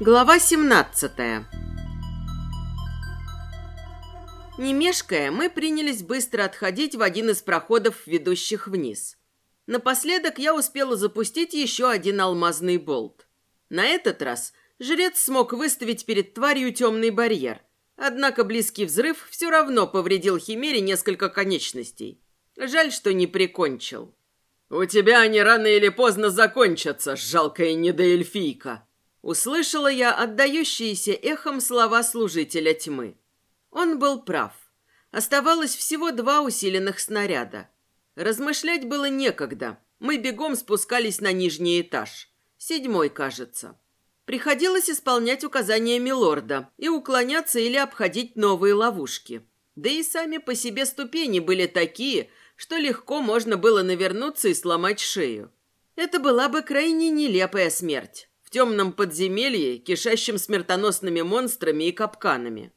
Глава 17 Не мешкая, мы принялись быстро отходить в один из проходов, ведущих вниз. Напоследок я успела запустить еще один алмазный болт. На этот раз жрец смог выставить перед тварью темный барьер. Однако близкий взрыв все равно повредил Химере несколько конечностей. Жаль, что не прикончил. «У тебя они рано или поздно закончатся, жалкая недоэльфийка!» Услышала я отдающиеся эхом слова служителя тьмы. Он был прав. Оставалось всего два усиленных снаряда. Размышлять было некогда. Мы бегом спускались на нижний этаж. Седьмой, кажется. Приходилось исполнять указания Милорда и уклоняться или обходить новые ловушки. Да и сами по себе ступени были такие, что легко можно было навернуться и сломать шею. Это была бы крайне нелепая смерть в темном подземелье, кишащем смертоносными монстрами и капканами.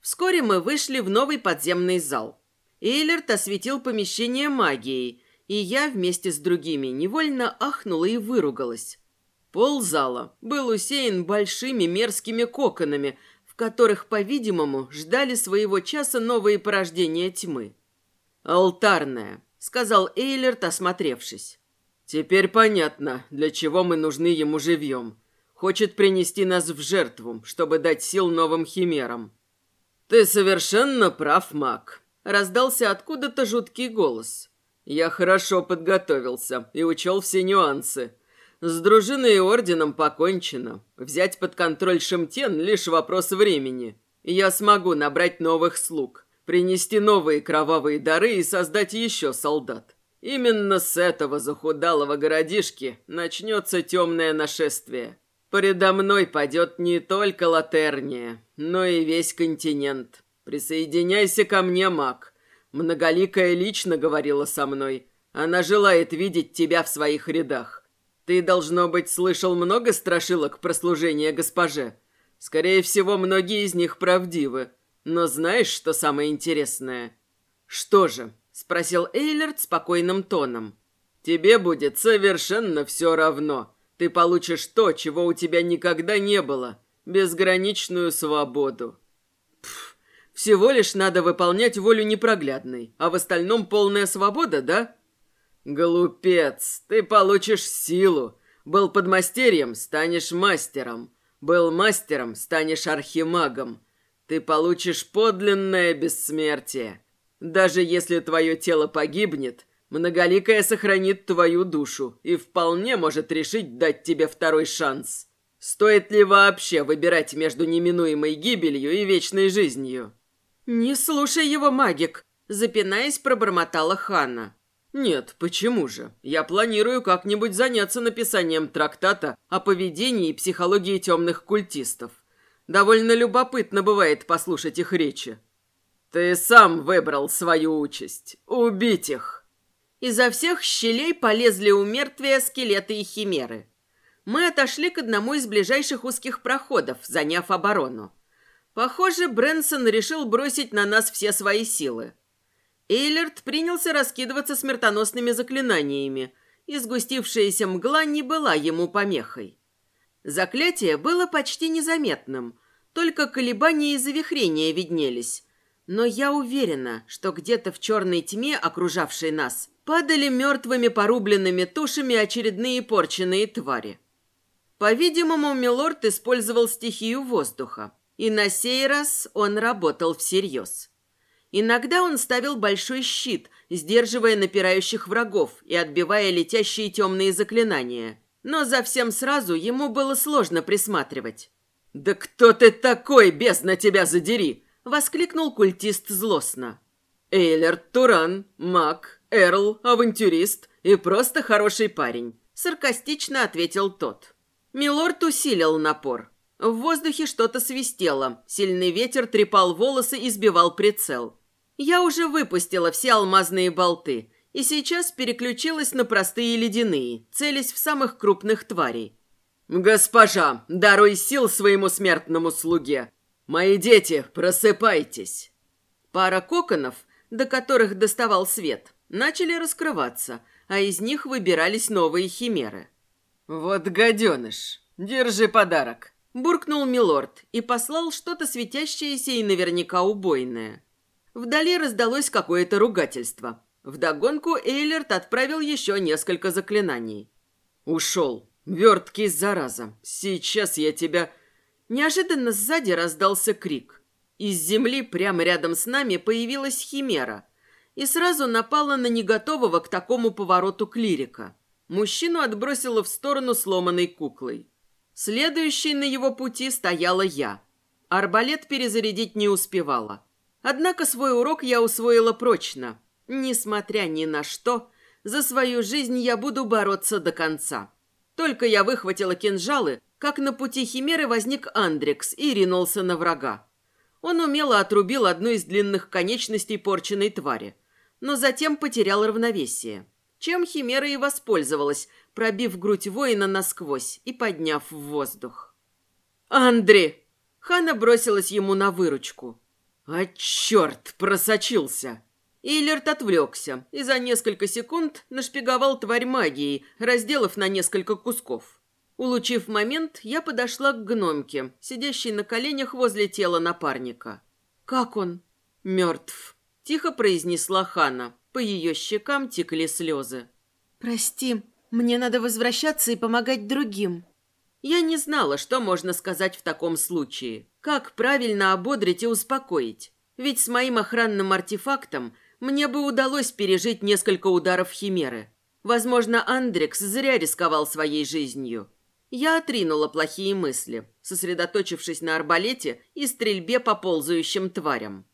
Вскоре мы вышли в новый подземный зал. Эйлерт осветил помещение магией, и я вместе с другими невольно ахнула и выругалась. Пол зала был усеян большими мерзкими коконами, в которых, по-видимому, ждали своего часа новые порождения тьмы. «Алтарная», — сказал Эйлерт, осмотревшись. Теперь понятно, для чего мы нужны ему живьем. Хочет принести нас в жертву, чтобы дать сил новым химерам. Ты совершенно прав, маг. Раздался откуда-то жуткий голос. Я хорошо подготовился и учел все нюансы. С дружиной и орденом покончено. Взять под контроль Шемтен – лишь вопрос времени. Я смогу набрать новых слуг, принести новые кровавые дары и создать еще солдат. Именно с этого захудалого городишки начнется темное нашествие. Передо мной падет не только Латерния, но и весь континент. Присоединяйся ко мне, маг. Многоликая лично говорила со мной. Она желает видеть тебя в своих рядах. Ты, должно быть, слышал много страшилок про служение госпоже. Скорее всего, многие из них правдивы. Но знаешь, что самое интересное? Что же, спросил Эйлерт спокойным тоном. Тебе будет совершенно все равно. Ты получишь то, чего у тебя никогда не было безграничную свободу. Пф, всего лишь надо выполнять волю непроглядной, а в остальном полная свобода, да? Глупец, ты получишь силу. Был подмастерьем, станешь мастером. Был мастером, станешь архимагом. Ты получишь подлинное бессмертие. Даже если твое тело погибнет, многоликая сохранит твою душу и вполне может решить дать тебе второй шанс. Стоит ли вообще выбирать между неминуемой гибелью и вечной жизнью? Не слушай его, магик, запинаясь, пробормотала Ханна. Нет, почему же? Я планирую как-нибудь заняться написанием трактата о поведении и психологии темных культистов. Довольно любопытно бывает послушать их речи. Ты сам выбрал свою участь. Убить их. Изо всех щелей полезли у мертвия скелеты и химеры. Мы отошли к одному из ближайших узких проходов, заняв оборону. Похоже, Брэнсон решил бросить на нас все свои силы. Эйлерт принялся раскидываться смертоносными заклинаниями, и сгустившаяся мгла не была ему помехой. Заклятие было почти незаметным, только колебания и завихрения виднелись, но я уверена, что где-то в черной тьме, окружавшей нас, падали мертвыми порубленными тушами очередные порченные твари. По-видимому, Милорд использовал стихию воздуха, и на сей раз он работал всерьез. Иногда он ставил большой щит, сдерживая напирающих врагов и отбивая летящие темные заклинания. Но за всем сразу ему было сложно присматривать. «Да кто ты такой, без на тебя задери!» Воскликнул культист злостно. Эйлерт Туран, маг, эрл, авантюрист и просто хороший парень, саркастично ответил тот. Милорд усилил напор. В воздухе что-то свистело, сильный ветер трепал волосы и сбивал прицел. Я уже выпустила все алмазные болты и сейчас переключилась на простые ледяные, целясь в самых крупных тварей. «Госпожа, даруй сил своему смертному слуге!» «Мои дети, просыпайтесь!» Пара коконов, до которых доставал свет, начали раскрываться, а из них выбирались новые химеры. «Вот гаденыш! Держи подарок!» Буркнул милорд и послал что-то светящееся и наверняка убойное. Вдали раздалось какое-то ругательство. Вдогонку Эйлерт отправил еще несколько заклинаний. «Ушел. Верткий, зараза. Сейчас я тебя...» Неожиданно сзади раздался крик. Из земли прямо рядом с нами появилась химера и сразу напала на неготового к такому повороту клирика. Мужчину отбросило в сторону сломанной куклой. Следующей на его пути стояла я. Арбалет перезарядить не успевала. Однако свой урок я усвоила прочно. Несмотря ни на что, за свою жизнь я буду бороться до конца. Только я выхватила кинжалы, как на пути Химеры возник Андрекс и ринулся на врага. Он умело отрубил одну из длинных конечностей порченной твари, но затем потерял равновесие. Чем Химера и воспользовалась, пробив грудь воина насквозь и подняв в воздух. «Андре!» Хана бросилась ему на выручку. «А черт, просочился!» Эйлерт отвлекся и за несколько секунд нашпиговал тварь магией, разделав на несколько кусков. Улучив момент, я подошла к гномке, сидящей на коленях возле тела напарника. «Как он?» «Мертв», — тихо произнесла Хана. По ее щекам текли слезы. «Прости, мне надо возвращаться и помогать другим». Я не знала, что можно сказать в таком случае. Как правильно ободрить и успокоить. Ведь с моим охранным артефактом мне бы удалось пережить несколько ударов химеры. Возможно, Андрекс зря рисковал своей жизнью. Я отринула плохие мысли, сосредоточившись на арбалете и стрельбе по ползающим тварям.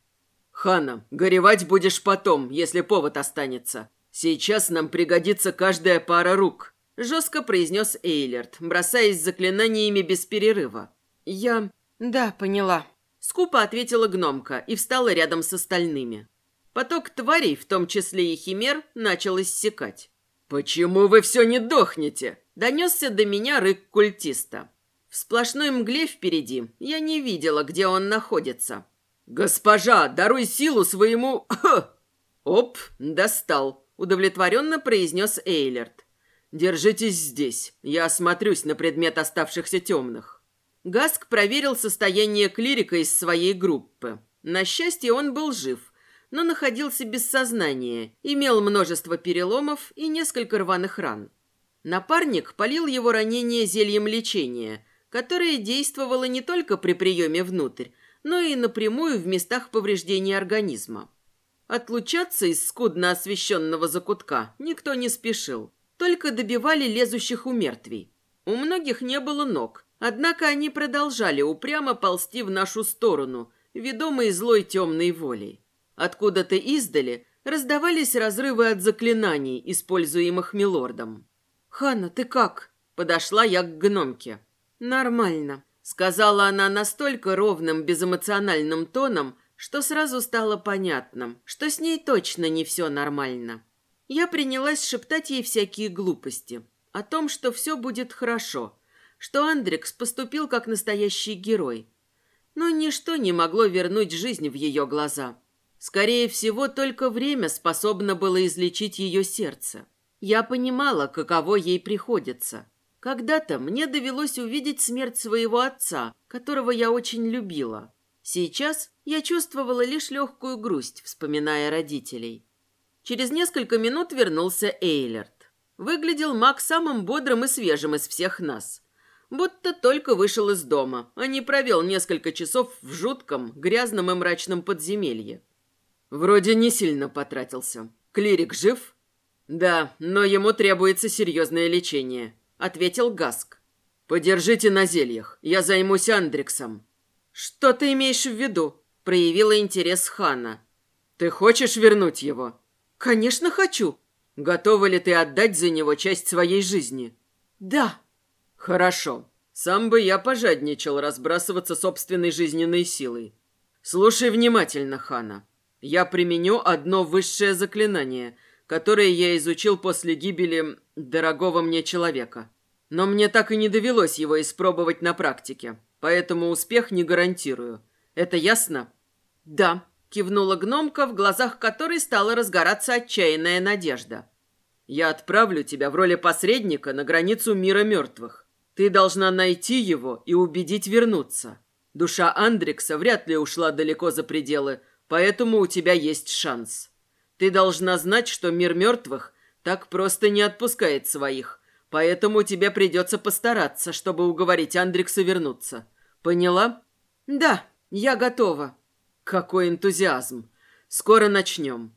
«Хана, горевать будешь потом, если повод останется. Сейчас нам пригодится каждая пара рук», – жестко произнес Эйлерт, бросаясь заклинаниями без перерыва. «Я...» «Да, поняла», – скупо ответила гномка и встала рядом с остальными. Поток тварей, в том числе и химер, начал иссякать. «Почему вы все не дохнете?» Донесся до меня рык культиста. В сплошной мгле впереди я не видела, где он находится. «Госпожа, даруй силу своему...» «Оп, достал», — удовлетворенно произнес Эйлерт. «Держитесь здесь, я осмотрюсь на предмет оставшихся темных». Гаск проверил состояние клирика из своей группы. На счастье, он был жив, но находился без сознания, имел множество переломов и несколько рваных ран. Напарник полил его ранение зельем лечения, которое действовало не только при приеме внутрь, но и напрямую в местах повреждения организма. Отлучаться из скудно освещенного закутка никто не спешил, только добивали лезущих у мертвей. У многих не было ног, однако они продолжали упрямо ползти в нашу сторону, ведомые злой темной волей. Откуда-то издали раздавались разрывы от заклинаний, используемых милордом. «Ханна, ты как?» Подошла я к гномке. «Нормально», — сказала она настолько ровным, безэмоциональным тоном, что сразу стало понятно, что с ней точно не все нормально. Я принялась шептать ей всякие глупости о том, что все будет хорошо, что Андрекс поступил как настоящий герой. Но ничто не могло вернуть жизнь в ее глаза. Скорее всего, только время способно было излечить ее сердце. Я понимала, каково ей приходится. Когда-то мне довелось увидеть смерть своего отца, которого я очень любила. Сейчас я чувствовала лишь легкую грусть, вспоминая родителей. Через несколько минут вернулся Эйлерт. Выглядел маг самым бодрым и свежим из всех нас. Будто только вышел из дома, а не провел несколько часов в жутком, грязном и мрачном подземелье. Вроде не сильно потратился. Клирик жив? «Да, но ему требуется серьезное лечение», — ответил Гаск. «Подержите на зельях, я займусь Андрексом». «Что ты имеешь в виду?» — проявила интерес Хана. «Ты хочешь вернуть его?» «Конечно хочу». «Готова ли ты отдать за него часть своей жизни?» «Да». «Хорошо. Сам бы я пожадничал разбрасываться собственной жизненной силой. Слушай внимательно, Хана. Я применю одно высшее заклинание — которое я изучил после гибели дорогого мне человека. Но мне так и не довелось его испробовать на практике, поэтому успех не гарантирую. Это ясно? Да, кивнула гномка, в глазах которой стала разгораться отчаянная надежда. Я отправлю тебя в роли посредника на границу мира мертвых. Ты должна найти его и убедить вернуться. Душа Андрикса вряд ли ушла далеко за пределы, поэтому у тебя есть шанс. Ты должна знать, что мир мертвых так просто не отпускает своих, поэтому тебе придется постараться, чтобы уговорить Андрикса вернуться. Поняла? Да, я готова. Какой энтузиазм. Скоро начнем.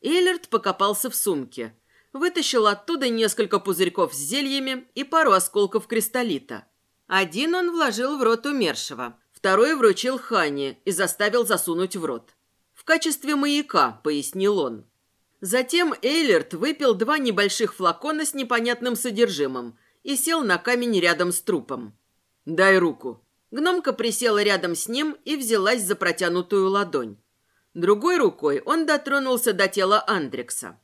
Эйлерт покопался в сумке. Вытащил оттуда несколько пузырьков с зельями и пару осколков кристаллита. Один он вложил в рот умершего, второй вручил Хане и заставил засунуть в рот. «В качестве маяка», — пояснил он. Затем Эйлерт выпил два небольших флакона с непонятным содержимым и сел на камень рядом с трупом. «Дай руку». Гномка присела рядом с ним и взялась за протянутую ладонь. Другой рукой он дотронулся до тела Андрекса.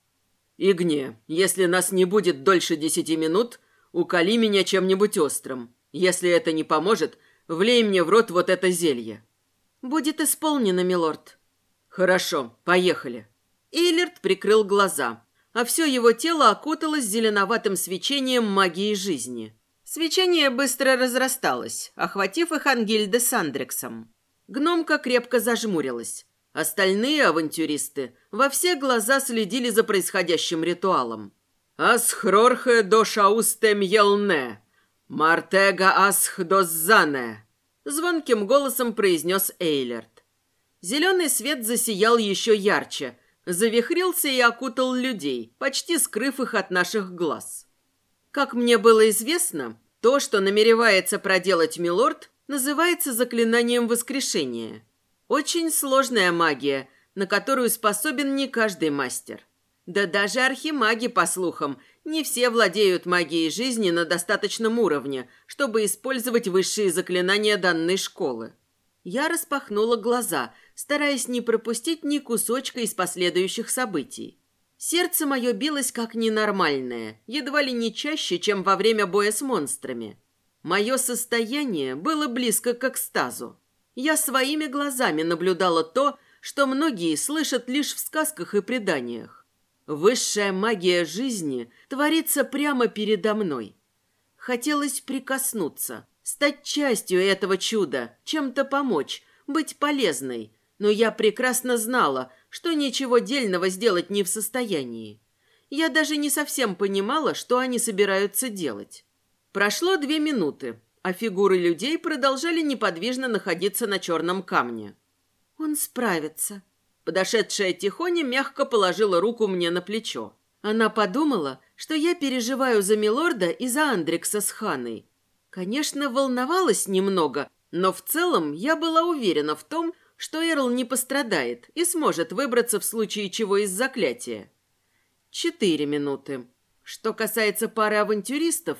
«Игне, если нас не будет дольше десяти минут, уколи меня чем-нибудь острым. Если это не поможет, влей мне в рот вот это зелье». «Будет исполнено, милорд». «Хорошо, поехали». Эйлерт прикрыл глаза, а все его тело окуталось зеленоватым свечением магии жизни. Свечение быстро разрасталось, охватив их Ангильда с Андрексом. Гномка крепко зажмурилась. Остальные авантюристы во все глаза следили за происходящим ритуалом. «Асхрорхе до шаустем елне, мартега асх доззане», звонким голосом произнес Эйлерт. Зеленый свет засиял еще ярче, завихрился и окутал людей, почти скрыв их от наших глаз. Как мне было известно, то, что намеревается проделать Милорд, называется заклинанием воскрешения. Очень сложная магия, на которую способен не каждый мастер. Да даже архимаги, по слухам, не все владеют магией жизни на достаточном уровне, чтобы использовать высшие заклинания данной школы. Я распахнула глаза, стараясь не пропустить ни кусочка из последующих событий. Сердце мое билось как ненормальное, едва ли не чаще, чем во время боя с монстрами. Мое состояние было близко к экстазу. Я своими глазами наблюдала то, что многие слышат лишь в сказках и преданиях. Высшая магия жизни творится прямо передо мной. Хотелось прикоснуться, стать частью этого чуда, чем-то помочь, быть полезной, но я прекрасно знала, что ничего дельного сделать не в состоянии. Я даже не совсем понимала, что они собираются делать. Прошло две минуты, а фигуры людей продолжали неподвижно находиться на черном камне. «Он справится». Подошедшая Тихоня мягко положила руку мне на плечо. Она подумала, что я переживаю за Милорда и за Андрекса с Ханой. Конечно, волновалась немного, но в целом я была уверена в том, что Эрл не пострадает и сможет выбраться в случае чего из заклятия. Четыре минуты. Что касается пары авантюристов,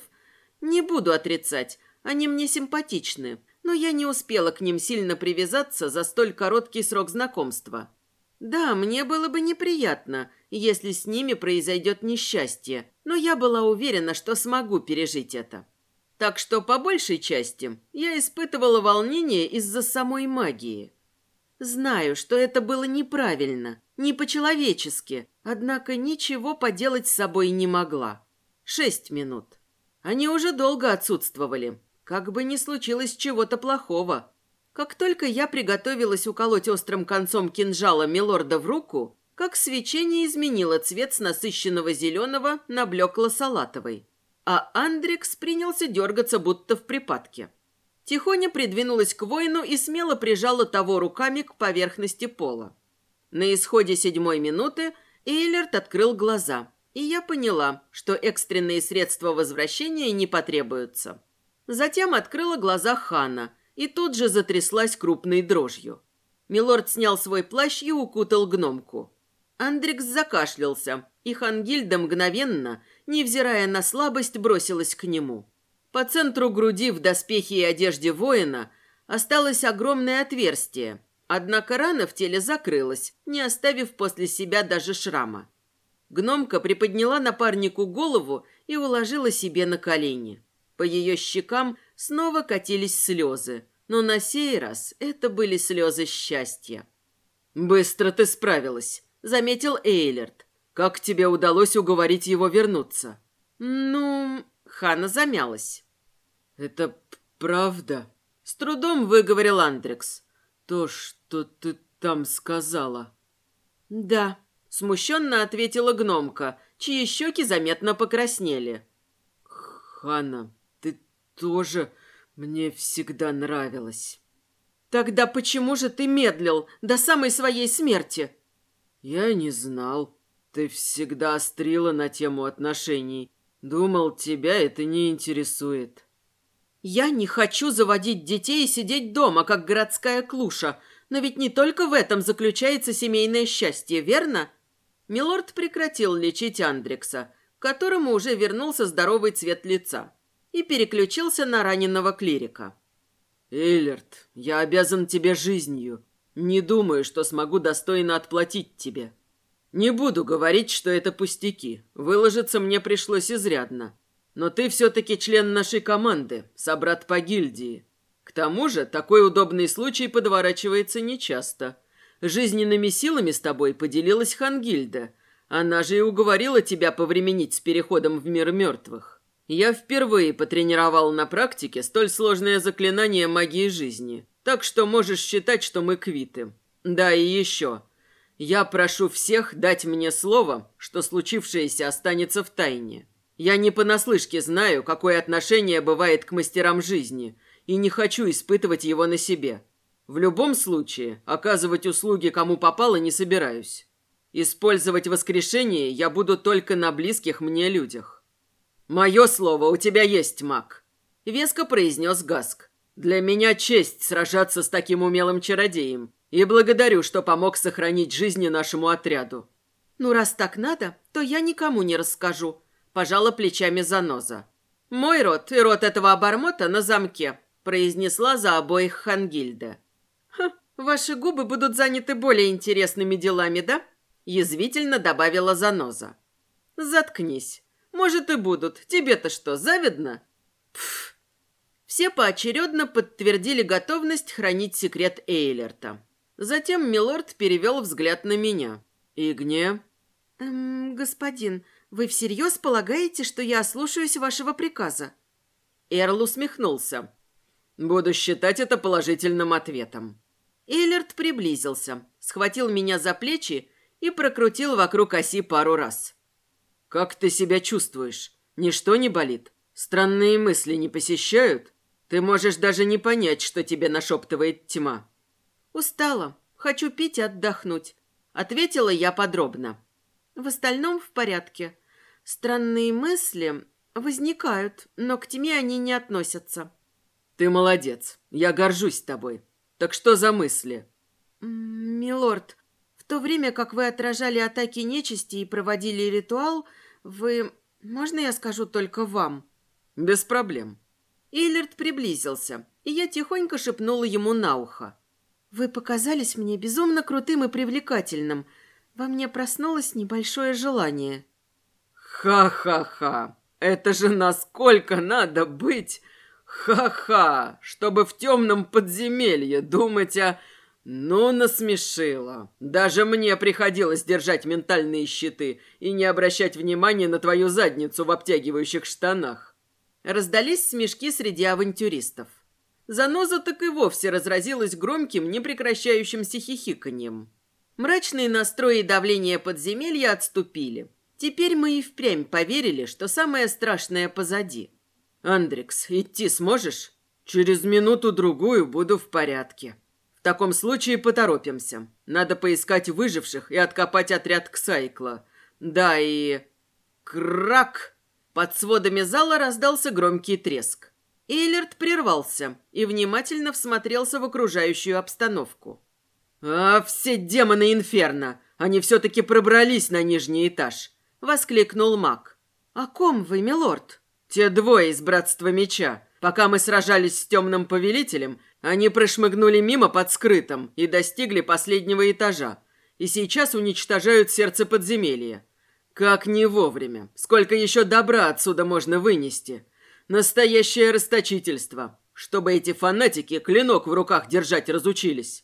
не буду отрицать, они мне симпатичны, но я не успела к ним сильно привязаться за столь короткий срок знакомства. Да, мне было бы неприятно, если с ними произойдет несчастье, но я была уверена, что смогу пережить это. Так что по большей части я испытывала волнение из-за самой магии. Знаю, что это было неправильно, не по-человечески, однако ничего поделать с собой не могла. Шесть минут. Они уже долго отсутствовали, как бы ни случилось чего-то плохого. Как только я приготовилась уколоть острым концом кинжала Милорда в руку, как свечение изменило цвет с насыщенного зеленого на блекло-салатовый. А Андрикс принялся дергаться, будто в припадке. Тихоня придвинулась к воину и смело прижала того руками к поверхности пола. На исходе седьмой минуты Эйлерт открыл глаза, и я поняла, что экстренные средства возвращения не потребуются. Затем открыла глаза Хана и тут же затряслась крупной дрожью. Милорд снял свой плащ и укутал гномку. Андрикс закашлялся, и Хангильда мгновенно, невзирая на слабость, бросилась к нему. По центру груди в доспехе и одежде воина осталось огромное отверстие, однако рана в теле закрылась, не оставив после себя даже шрама. Гномка приподняла напарнику голову и уложила себе на колени. По ее щекам снова катились слезы, но на сей раз это были слезы счастья. «Быстро ты справилась», — заметил Эйлерт. «Как тебе удалось уговорить его вернуться?» «Ну...» — Хана замялась. Это правда? С трудом выговорил Андрекс. То, что ты там сказала. Да, смущенно ответила гномка, чьи щеки заметно покраснели. Ханна, ты тоже мне всегда нравилась. Тогда почему же ты медлил до самой своей смерти? Я не знал. Ты всегда острила на тему отношений. Думал, тебя это не интересует. Я не хочу заводить детей и сидеть дома, как городская клуша. Но ведь не только в этом заключается семейное счастье, верно? Милорд прекратил лечить Андрекса, которому уже вернулся здоровый цвет лица, и переключился на раненого клирика. «Эйлерт, я обязан тебе жизнью. Не думаю, что смогу достойно отплатить тебе. Не буду говорить, что это пустяки. Выложиться мне пришлось изрядно. Но ты все-таки член нашей команды, собрат по гильдии. К тому же, такой удобный случай подворачивается нечасто. Жизненными силами с тобой поделилась Хангильда. Она же и уговорила тебя повременить с переходом в мир мертвых. Я впервые потренировал на практике столь сложное заклинание магии жизни, так что можешь считать, что мы квиты. Да и еще. Я прошу всех дать мне слово, что случившееся останется в тайне. Я не понаслышке знаю, какое отношение бывает к мастерам жизни, и не хочу испытывать его на себе. В любом случае, оказывать услуги кому попало не собираюсь. Использовать воскрешение я буду только на близких мне людях. «Мое слово у тебя есть, маг», — веско произнес Гаск. «Для меня честь сражаться с таким умелым чародеем, и благодарю, что помог сохранить жизни нашему отряду». «Ну, раз так надо, то я никому не расскажу», — пожала плечами Заноза. «Мой род и род этого обормота на замке», — произнесла за обоих Хангильда. «Ха, ваши губы будут заняты более интересными делами, да?» — язвительно добавила Заноза. «Заткнись». Может, и будут. Тебе-то что, завидно?» Пф. Все поочередно подтвердили готовность хранить секрет Эйлерта. Затем Милорд перевел взгляд на меня. «Игне?» «Эм, господин, вы всерьез полагаете, что я ослушаюсь вашего приказа?» Эрл усмехнулся. «Буду считать это положительным ответом». Эйлерт приблизился, схватил меня за плечи и прокрутил вокруг оси пару раз. «Как ты себя чувствуешь? Ничто не болит? Странные мысли не посещают? Ты можешь даже не понять, что тебе нашептывает тьма». «Устала. Хочу пить и отдохнуть», — ответила я подробно. «В остальном в порядке. Странные мысли возникают, но к тьме они не относятся». «Ты молодец. Я горжусь тобой. Так что за мысли?» «Милорд, то время как вы отражали атаки нечисти и проводили ритуал, вы... Можно я скажу только вам?» «Без проблем». Эйлерт приблизился, и я тихонько шепнула ему на ухо. «Вы показались мне безумно крутым и привлекательным. Во мне проснулось небольшое желание». «Ха-ха-ха! Это же насколько надо быть! Ха-ха! Чтобы в темном подземелье думать о...» «Ну, насмешила. Даже мне приходилось держать ментальные щиты и не обращать внимания на твою задницу в обтягивающих штанах». Раздались смешки среди авантюристов. Заноза так и вовсе разразилась громким, непрекращающимся хихиканьем. Мрачные настрои и давление подземелья отступили. Теперь мы и впрямь поверили, что самое страшное позади. «Андрикс, идти сможешь? Через минуту-другую буду в порядке», таком случае поторопимся. Надо поискать выживших и откопать отряд Ксайкла. Да и... Крак! Под сводами зала раздался громкий треск. Эйлерт прервался и внимательно всмотрелся в окружающую обстановку. «А, все демоны инферно! Они все-таки пробрались на нижний этаж!» — воскликнул маг. «О ком вы, милорд?» «Те двое из Братства Меча. Пока мы сражались с темным повелителем, они прошмыгнули мимо под скрытым и достигли последнего этажа. И сейчас уничтожают сердце подземелья. Как не вовремя. Сколько еще добра отсюда можно вынести. Настоящее расточительство. Чтобы эти фанатики клинок в руках держать разучились.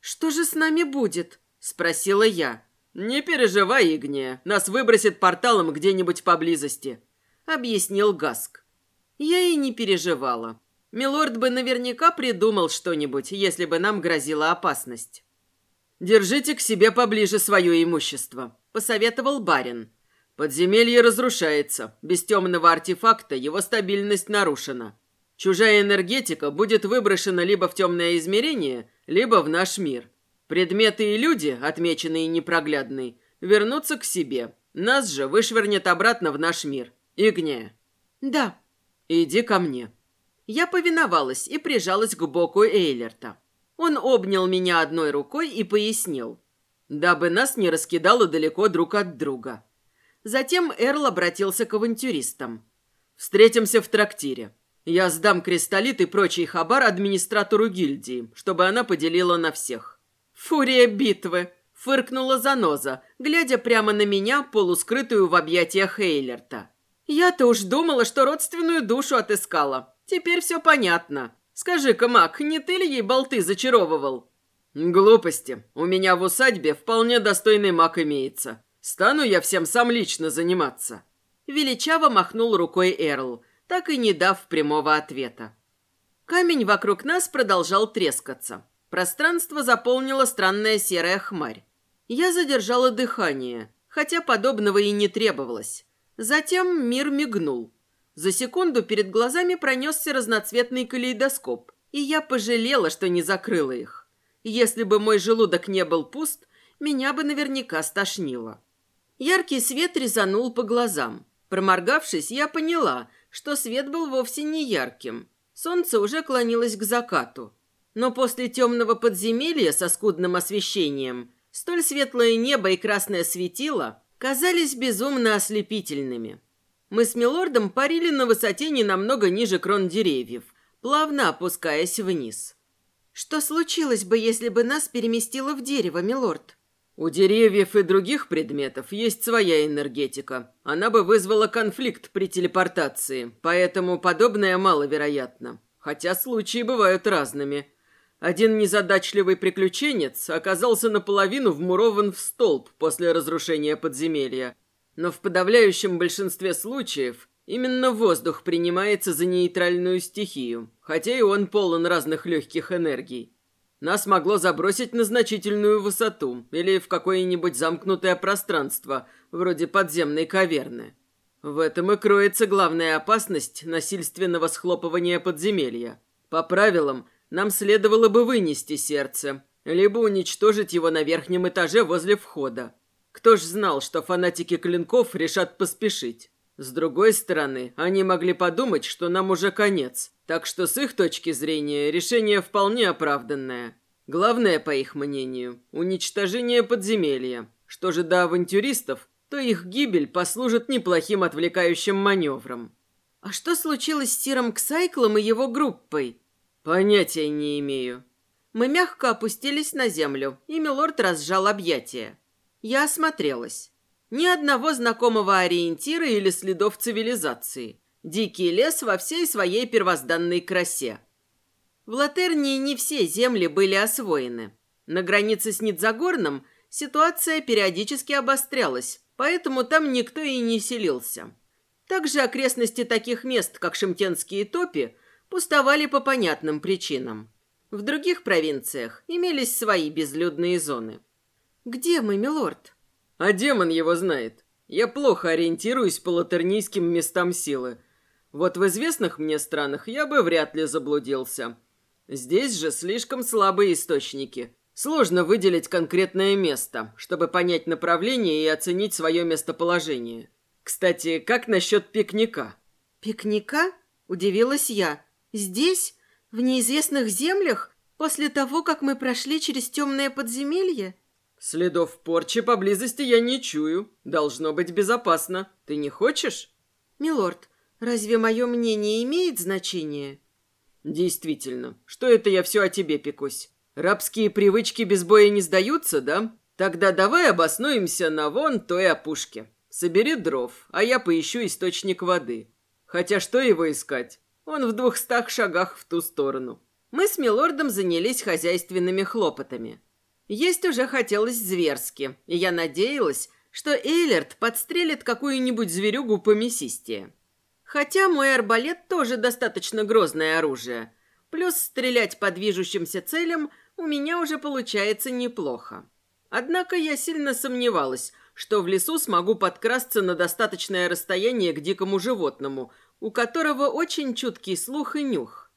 «Что же с нами будет?» – спросила я. «Не переживай, Игния. Нас выбросит порталом где-нибудь поблизости», – объяснил Гаск. Я и не переживала. Милорд бы наверняка придумал что-нибудь, если бы нам грозила опасность. «Держите к себе поближе свое имущество», — посоветовал барин. «Подземелье разрушается. Без темного артефакта его стабильность нарушена. Чужая энергетика будет выброшена либо в темное измерение, либо в наш мир. Предметы и люди, отмеченные непроглядной, вернутся к себе. Нас же вышвырнет обратно в наш мир. Игния». «Да». «Иди ко мне». Я повиновалась и прижалась к боку Эйлерта. Он обнял меня одной рукой и пояснил. Дабы нас не раскидало далеко друг от друга. Затем Эрл обратился к авантюристам. «Встретимся в трактире. Я сдам кристаллит и прочий хабар администратору гильдии, чтобы она поделила на всех». «Фурия битвы!» — фыркнула Заноза, глядя прямо на меня, полускрытую в объятиях Эйлерта. «Я-то уж думала, что родственную душу отыскала. Теперь все понятно». Скажи-ка, Мак, не ты ли ей болты зачаровывал?» «Глупости. У меня в усадьбе вполне достойный маг имеется. Стану я всем сам лично заниматься». Величаво махнул рукой Эрл, так и не дав прямого ответа. Камень вокруг нас продолжал трескаться. Пространство заполнила странная серая хмарь. Я задержала дыхание, хотя подобного и не требовалось. Затем мир мигнул. За секунду перед глазами пронесся разноцветный калейдоскоп, и я пожалела, что не закрыла их. Если бы мой желудок не был пуст, меня бы наверняка стошнило. Яркий свет резанул по глазам. Проморгавшись, я поняла, что свет был вовсе не ярким. Солнце уже клонилось к закату. Но после темного подземелья со скудным освещением столь светлое небо и красное светило казались безумно ослепительными. Мы с Милордом парили на высоте не намного ниже крон деревьев, плавно опускаясь вниз. «Что случилось бы, если бы нас переместило в дерево, Милорд?» «У деревьев и других предметов есть своя энергетика. Она бы вызвала конфликт при телепортации, поэтому подобное маловероятно. Хотя случаи бывают разными. Один незадачливый приключенец оказался наполовину вмурован в столб после разрушения подземелья, но в подавляющем большинстве случаев именно воздух принимается за нейтральную стихию, хотя и он полон разных легких энергий. Нас могло забросить на значительную высоту или в какое-нибудь замкнутое пространство, вроде подземной каверны. В этом и кроется главная опасность насильственного схлопывания подземелья. По правилам, нам следовало бы вынести сердце, либо уничтожить его на верхнем этаже возле входа. Кто ж знал, что фанатики клинков решат поспешить? С другой стороны, они могли подумать, что нам уже конец, так что с их точки зрения решение вполне оправданное. Главное, по их мнению, уничтожение подземелья. Что же до авантюристов, то их гибель послужит неплохим отвлекающим маневром. А что случилось с Тиром Ксайклом и его группой? Понятия не имею. Мы мягко опустились на землю, и Милорд разжал объятия. Я осмотрелась. Ни одного знакомого ориентира или следов цивилизации. Дикий лес во всей своей первозданной красе. В Латернии не все земли были освоены. На границе с Нидзагорным ситуация периодически обострялась, поэтому там никто и не селился. Также окрестности таких мест, как Шимкенские топи, пустовали по понятным причинам. В других провинциях имелись свои безлюдные зоны. «Где мы, милорд?» «А демон его знает. Я плохо ориентируюсь по латернийским местам силы. Вот в известных мне странах я бы вряд ли заблудился. Здесь же слишком слабые источники. Сложно выделить конкретное место, чтобы понять направление и оценить свое местоположение. Кстати, как насчет пикника?» «Пикника?» – удивилась я. «Здесь? В неизвестных землях? После того, как мы прошли через темное подземелье?» Следов порчи поблизости я не чую. Должно быть безопасно. Ты не хочешь? Милорд, разве мое мнение имеет значение? Действительно. Что это я все о тебе пекусь? Рабские привычки без боя не сдаются, да? Тогда давай обоснуемся на вон той опушке. Собери дров, а я поищу источник воды. Хотя что его искать? Он в двухстах шагах в ту сторону. Мы с милордом занялись хозяйственными хлопотами. Есть уже хотелось зверски, и я надеялась, что Эйлерт подстрелит какую-нибудь зверюгу помесистее. Хотя мой арбалет тоже достаточно грозное оружие. Плюс стрелять по движущимся целям у меня уже получается неплохо. Однако я сильно сомневалась, что в лесу смогу подкрасться на достаточное расстояние к дикому животному, у которого очень чуткий слух и нюх.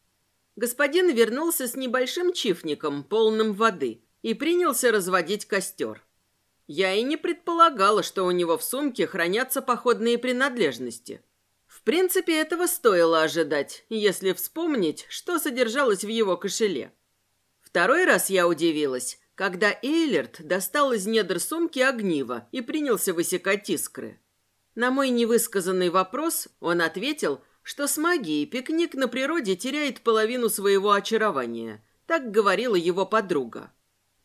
Господин вернулся с небольшим чифником, полным воды, и принялся разводить костер. Я и не предполагала, что у него в сумке хранятся походные принадлежности. В принципе, этого стоило ожидать, если вспомнить, что содержалось в его кошеле. Второй раз я удивилась, когда Эйлерт достал из недр сумки огниво и принялся высекать искры. На мой невысказанный вопрос он ответил, что с магией пикник на природе теряет половину своего очарования. Так говорила его подруга.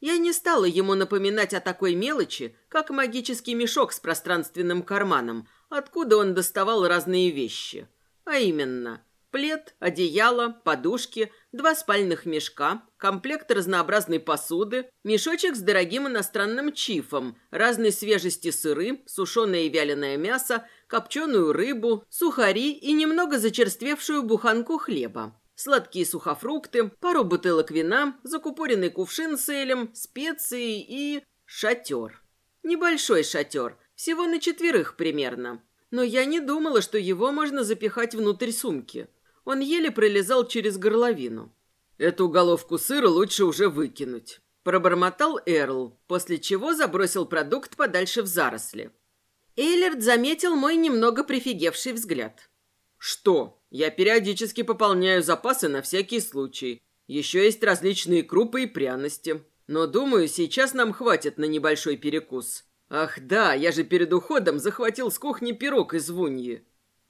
Я не стала ему напоминать о такой мелочи, как магический мешок с пространственным карманом, откуда он доставал разные вещи. А именно, плед, одеяло, подушки, два спальных мешка, комплект разнообразной посуды, мешочек с дорогим иностранным чифом, разной свежести сыры, сушеное и вяленое мясо, копченую рыбу, сухари и немного зачерствевшую буханку хлеба сладкие сухофрукты, пару бутылок вина, закупоренный кувшин с элем, специи и... шатер. Небольшой шатер, всего на четверых примерно. Но я не думала, что его можно запихать внутрь сумки. Он еле пролезал через горловину. Эту головку сыра лучше уже выкинуть. Пробормотал Эрл, после чего забросил продукт подальше в заросли. Эйлерд заметил мой немного прифигевший взгляд. «Что?» Я периодически пополняю запасы на всякий случай. Еще есть различные крупы и пряности. Но, думаю, сейчас нам хватит на небольшой перекус. Ах да, я же перед уходом захватил с кухни пирог из вуньи.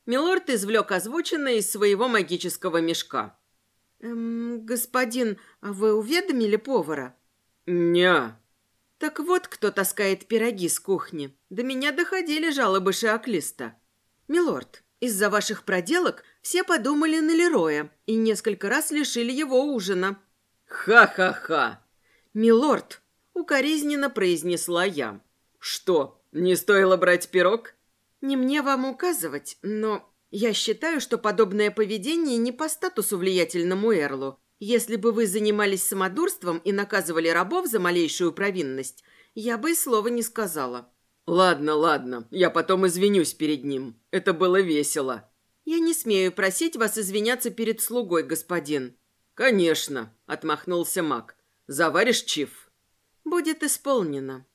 Милорд извлек озвученное из своего магического мешка. «Эм, господин, а вы уведомили повара?» «Ня». «Так вот, кто таскает пироги с кухни. До меня доходили жалобы Шиаклиста. Милорд, из-за ваших проделок все подумали на Лероя и несколько раз лишили его ужина. «Ха-ха-ха!» «Милорд!» — укоризненно произнесла я. «Что, не стоило брать пирог?» «Не мне вам указывать, но я считаю, что подобное поведение не по статусу влиятельному Эрлу. Если бы вы занимались самодурством и наказывали рабов за малейшую провинность, я бы и слова не сказала». «Ладно, ладно, я потом извинюсь перед ним. Это было весело». «Я не смею просить вас извиняться перед слугой, господин». «Конечно», — отмахнулся маг. «Заваришь чиф?» «Будет исполнено».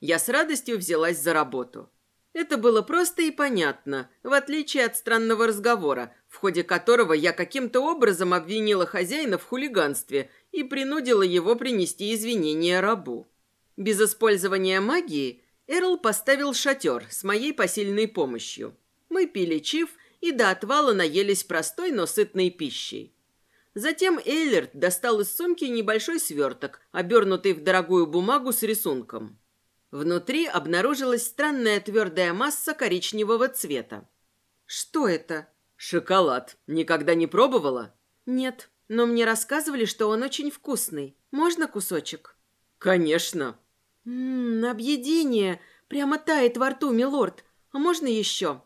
Я с радостью взялась за работу. Это было просто и понятно, в отличие от странного разговора, в ходе которого я каким-то образом обвинила хозяина в хулиганстве и принудила его принести извинения рабу. Без использования магии Эрл поставил шатер с моей посильной помощью. Мы пили чиф и до отвала наелись простой, но сытной пищей. Затем Эйлерт достал из сумки небольшой сверток, обернутый в дорогую бумагу с рисунком. Внутри обнаружилась странная твердая масса коричневого цвета. «Что это?» «Шоколад. Никогда не пробовала?» «Нет, но мне рассказывали, что он очень вкусный. Можно кусочек?» «Конечно». «Ммм, объедение. Прямо тает во рту, милорд. А можно еще?»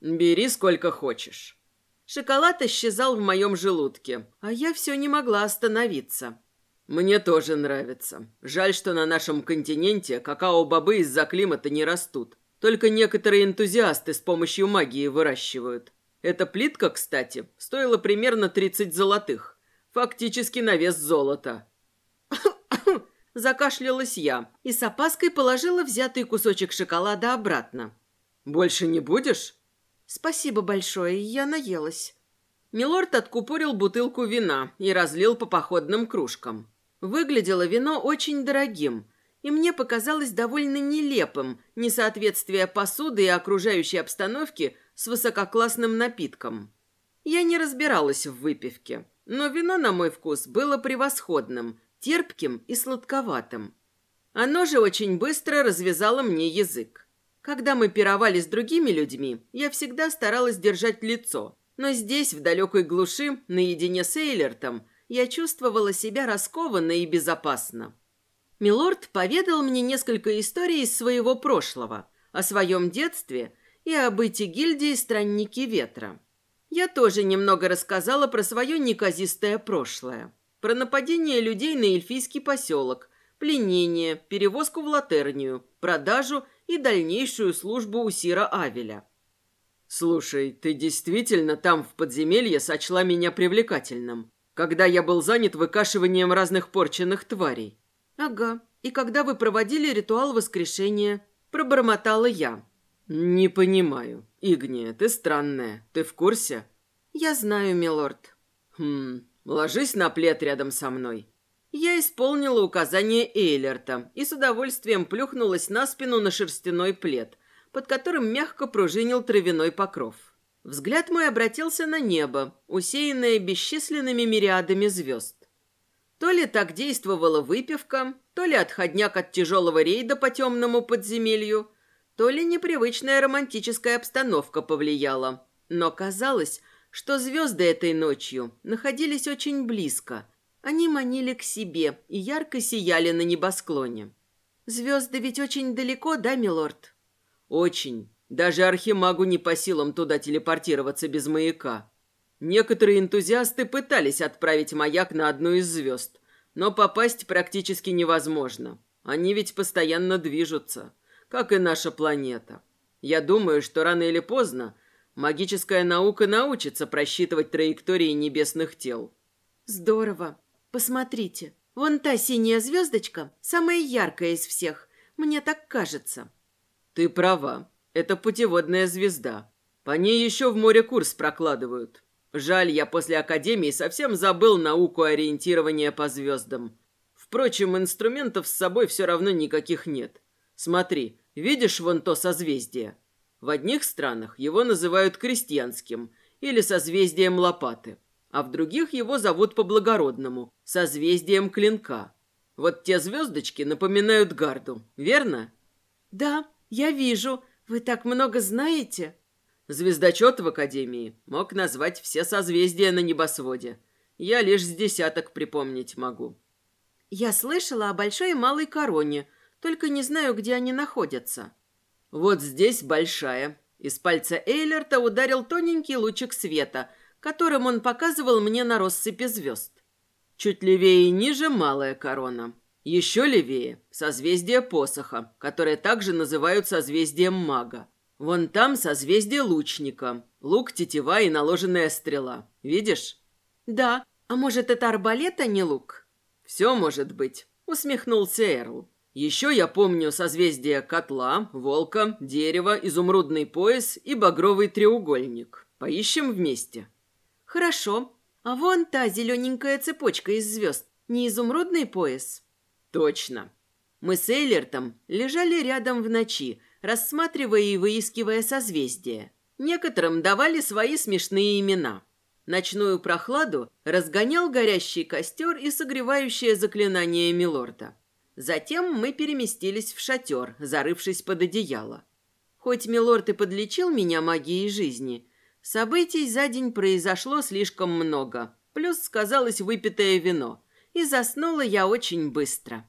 «Бери сколько хочешь». Шоколад исчезал в моем желудке, а я все не могла остановиться. Мне тоже нравится. Жаль, что на нашем континенте какао-бобы из-за климата не растут. Только некоторые энтузиасты с помощью магии выращивают. Эта плитка, кстати, стоила примерно 30 золотых. Фактически на вес золота. Закашлялась я и с опаской положила взятый кусочек шоколада обратно. «Больше не будешь?» «Спасибо большое, я наелась». Милорд откупорил бутылку вина и разлил по походным кружкам. Выглядело вино очень дорогим, и мне показалось довольно нелепым несоответствие посуды и окружающей обстановки с высококлассным напитком. Я не разбиралась в выпивке, но вино, на мой вкус, было превосходным, терпким и сладковатым. Оно же очень быстро развязало мне язык. Когда мы пировали с другими людьми, я всегда старалась держать лицо. Но здесь, в далекой глуши, наедине с Эйлертом, я чувствовала себя раскованно и безопасно. Милорд поведал мне несколько историй из своего прошлого, о своем детстве и о быте гильдии «Странники ветра». Я тоже немного рассказала про свое неказистое прошлое. Про нападение людей на эльфийский поселок, пленение, перевозку в Латернию, продажу и дальнейшую службу у Сира Авеля. «Слушай, ты действительно там в подземелье сочла меня привлекательным, когда я был занят выкашиванием разных порченных тварей?» «Ага, и когда вы проводили ритуал воскрешения», – пробормотала я. «Не понимаю. Игния, ты странная. Ты в курсе?» «Я знаю, милорд». «Хм, ложись на плед рядом со мной». Я исполнила указание Эйлерта и с удовольствием плюхнулась на спину на шерстяной плед, под которым мягко пружинил травяной покров. Взгляд мой обратился на небо, усеянное бесчисленными мириадами звезд. То ли так действовала выпивка, то ли отходняк от тяжелого рейда по темному подземелью, то ли непривычная романтическая обстановка повлияла. Но казалось, что звезды этой ночью находились очень близко. Они манили к себе и ярко сияли на небосклоне. «Звезды ведь очень далеко, да, милорд?» Очень. Даже архимагу не по силам туда телепортироваться без маяка. Некоторые энтузиасты пытались отправить маяк на одну из звезд, но попасть практически невозможно. Они ведь постоянно движутся, как и наша планета. Я думаю, что рано или поздно магическая наука научится просчитывать траектории небесных тел. Здорово. Посмотрите, вон та синяя звездочка, самая яркая из всех. Мне так кажется. Ты права. Это путеводная звезда. По ней еще в море курс прокладывают. Жаль, я после академии совсем забыл науку ориентирования по звездам. Впрочем, инструментов с собой все равно никаких нет. Смотри, видишь вон то созвездие? В одних странах его называют крестьянским или созвездием лопаты, а в других его зовут по-благородному – созвездием клинка. Вот те звездочки напоминают гарду, верно? Да, «Я вижу. Вы так много знаете». Звездочет в Академии мог назвать все созвездия на небосводе. Я лишь с десяток припомнить могу. Я слышала о большой и малой короне, только не знаю, где они находятся. Вот здесь большая. Из пальца Эйлерта ударил тоненький лучик света, которым он показывал мне на россыпи звезд. Чуть левее и ниже малая корона. Еще левее – созвездие посоха, которое также называют созвездием мага. Вон там созвездие лучника, лук, тетива и наложенная стрела. Видишь? Да. А может, это арбалет, а не лук? Все может быть, усмехнулся Эрл. Еще я помню созвездие котла, волка, дерева, изумрудный пояс и багровый треугольник. Поищем вместе. Хорошо. А вон та зелененькая цепочка из звезд. Не изумрудный пояс? Точно. Мы с Эйлертом лежали рядом в ночи, рассматривая и выискивая созвездия. Некоторым давали свои смешные имена. Ночную прохладу разгонял горящий костер и согревающее заклинание Милорда. Затем мы переместились в шатер, зарывшись под одеяло. Хоть Милорд и подлечил меня магией жизни, событий за день произошло слишком много, плюс сказалось выпитое вино – и заснула я очень быстро.